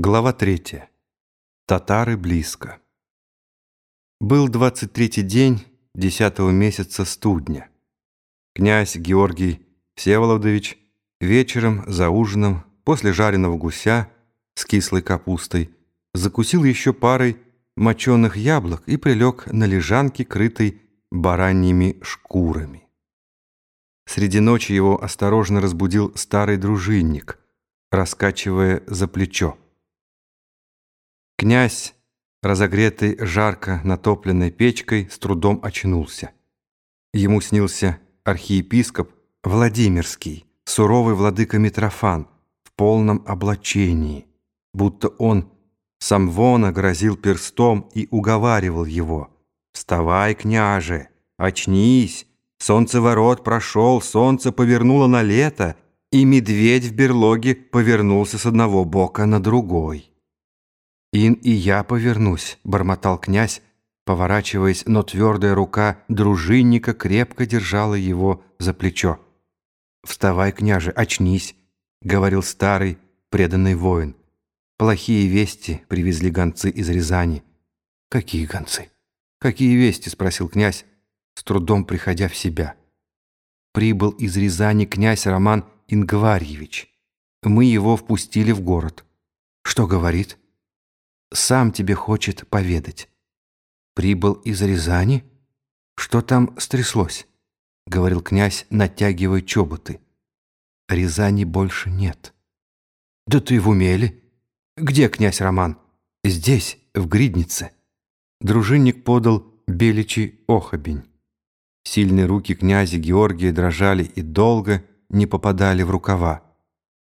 Глава третья. Татары близко. Был двадцать третий день десятого месяца студня. Князь Георгий Всеволодович вечером за ужином после жареного гуся с кислой капустой закусил еще парой моченых яблок и прилег на лежанке, крытой бараньими шкурами. Среди ночи его осторожно разбудил старый дружинник, раскачивая за плечо. Князь, разогретый жарко натопленной печкой, с трудом очнулся. Ему снился архиепископ Владимирский, суровый владыка Митрофан, в полном облачении, будто он сам вона грозил перстом и уговаривал его. «Вставай, княже, очнись, солнцеворот прошел, солнце повернуло на лето, и медведь в берлоге повернулся с одного бока на другой». «Ин и я повернусь», — бормотал князь, поворачиваясь, но твердая рука дружинника крепко держала его за плечо. «Вставай, княже, очнись», — говорил старый преданный воин. «Плохие вести привезли гонцы из Рязани». «Какие гонцы? Какие вести?» — спросил князь, с трудом приходя в себя. «Прибыл из Рязани князь Роман Ингварьевич. Мы его впустили в город». «Что говорит?» Сам тебе хочет поведать. Прибыл из Рязани? Что там стряслось? Говорил князь, натягивая чоботы. Рязани больше нет. Да ты в умели? Где князь Роман? Здесь, в Гриднице. Дружинник подал беличий охобень. Сильные руки князя Георгия дрожали и долго не попадали в рукава.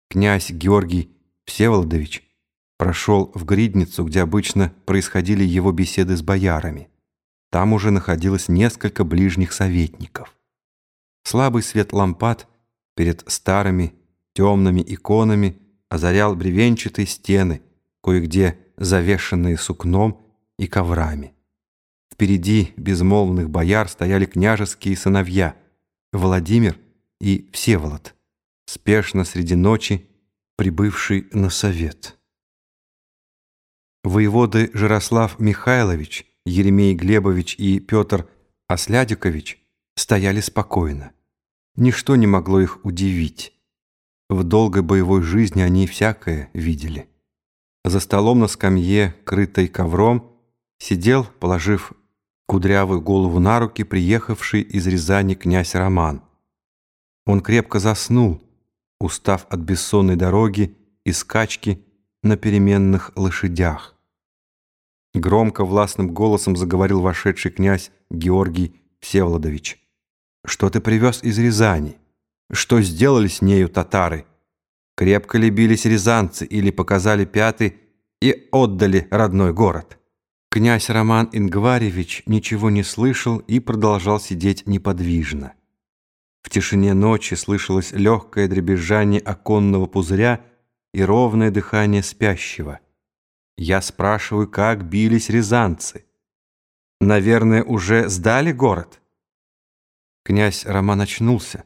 Князь Георгий Всеволодович прошел в Гридницу, где обычно происходили его беседы с боярами. Там уже находилось несколько ближних советников. Слабый свет лампад перед старыми темными иконами озарял бревенчатые стены, кое-где завешенные сукном и коврами. Впереди безмолвных бояр стояли княжеские сыновья Владимир и Всеволод, спешно среди ночи прибывший на совет. Воеводы Жирослав Михайлович, Еремей Глебович и Петр Ослядикович стояли спокойно. Ничто не могло их удивить. В долгой боевой жизни они всякое видели. За столом на скамье, крытой ковром, сидел, положив кудрявую голову на руки, приехавший из Рязани князь Роман. Он крепко заснул, устав от бессонной дороги и скачки на переменных лошадях. Громко, властным голосом заговорил вошедший князь Георгий Всеволодович. «Что ты привез из Рязани? Что сделали с нею татары? Крепко ли бились рязанцы или показали пяты и отдали родной город?» Князь Роман Ингваревич ничего не слышал и продолжал сидеть неподвижно. В тишине ночи слышалось легкое дребезжание оконного пузыря и ровное дыхание спящего. Я спрашиваю, как бились рязанцы. Наверное, уже сдали город? Князь Роман очнулся.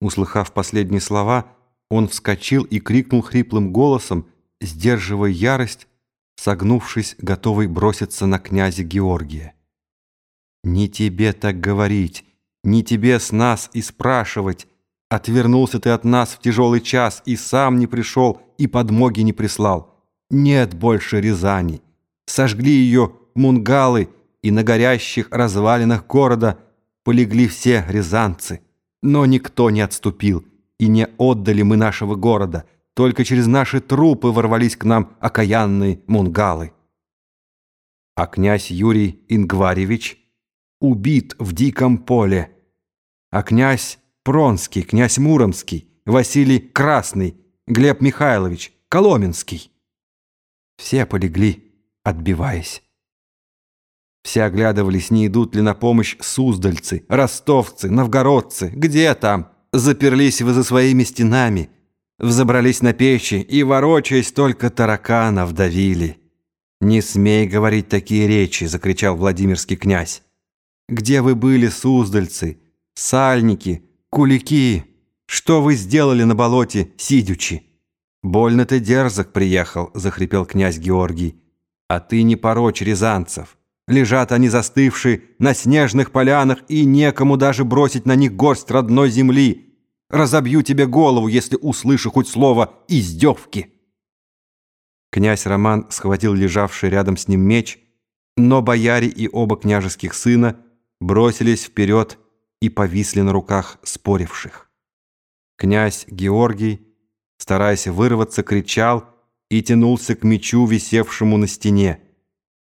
Услыхав последние слова, он вскочил и крикнул хриплым голосом, сдерживая ярость, согнувшись, готовый броситься на князя Георгия. «Не тебе так говорить, не тебе с нас и спрашивать. Отвернулся ты от нас в тяжелый час и сам не пришел, и подмоги не прислал. Нет больше Рязани. Сожгли ее мунгалы, и на горящих развалинах города полегли все рязанцы. Но никто не отступил, и не отдали мы нашего города. Только через наши трупы ворвались к нам окаянные мунгалы. А князь Юрий Ингваревич убит в диком поле. А князь Пронский, князь Муромский, Василий Красный, Глеб Михайлович, Коломенский. Все полегли, отбиваясь. Все оглядывались, не идут ли на помощь суздальцы, ростовцы, новгородцы. Где там? Заперлись вы за своими стенами, взобрались на печи и, ворочаясь, только тараканов давили. «Не смей говорить такие речи!» — закричал Владимирский князь. «Где вы были, суздальцы, сальники, кулики? Что вы сделали на болоте, сидючи?» «Больно ты дерзок приехал», — захрипел князь Георгий. «А ты не порочь рязанцев. Лежат они застывшие на снежных полянах, и некому даже бросить на них горсть родной земли. Разобью тебе голову, если услышу хоть слово «издевки». Князь Роман схватил лежавший рядом с ним меч, но бояре и оба княжеских сына бросились вперед и повисли на руках споривших. Князь Георгий стараясь вырваться, кричал и тянулся к мечу, висевшему на стене.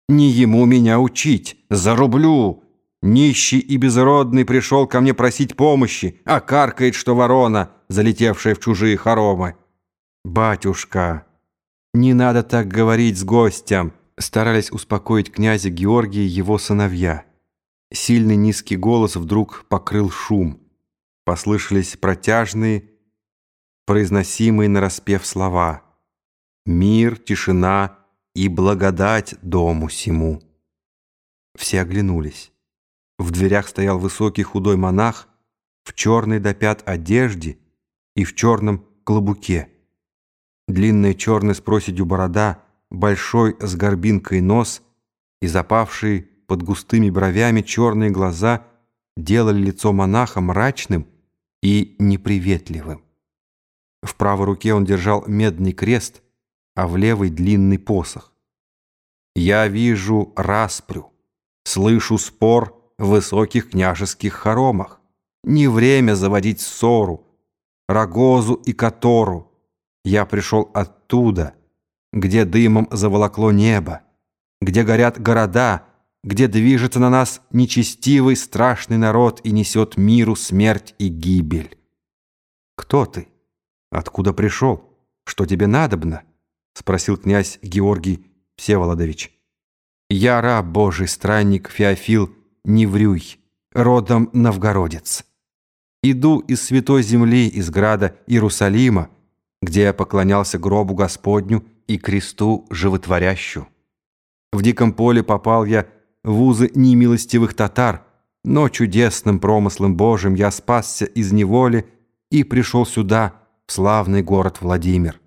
«Не ему меня учить! Зарублю! Нищий и безродный пришел ко мне просить помощи, а каркает, что ворона, залетевшая в чужие хоромы. Батюшка, не надо так говорить с гостем!» Старались успокоить князя Георгия его сыновья. Сильный низкий голос вдруг покрыл шум. Послышались протяжные, произносимые нараспев слова «Мир, тишина и благодать дому сему». Все оглянулись. В дверях стоял высокий худой монах в черной до пят одежде и в черном клобуке. Длинная черная с проседью борода, большой с горбинкой нос и запавшие под густыми бровями черные глаза делали лицо монаха мрачным и неприветливым. В правой руке он держал медный крест, а в левой длинный посох. «Я вижу распрю, слышу спор в высоких княжеских хоромах. Не время заводить ссору, рогозу и котору. Я пришел оттуда, где дымом заволокло небо, где горят города, где движется на нас нечестивый страшный народ и несет миру смерть и гибель. Кто ты?» «Откуда пришел? Что тебе надобно?» — спросил князь Георгий Всеволодович. «Я раб Божий, странник Феофил Неврюй, родом новгородец. Иду из святой земли, из града Иерусалима, где я поклонялся гробу Господню и кресту животворящу. В диком поле попал я в узы немилостивых татар, но чудесным промыслом Божьим я спасся из неволи и пришел сюда, славный город Владимир.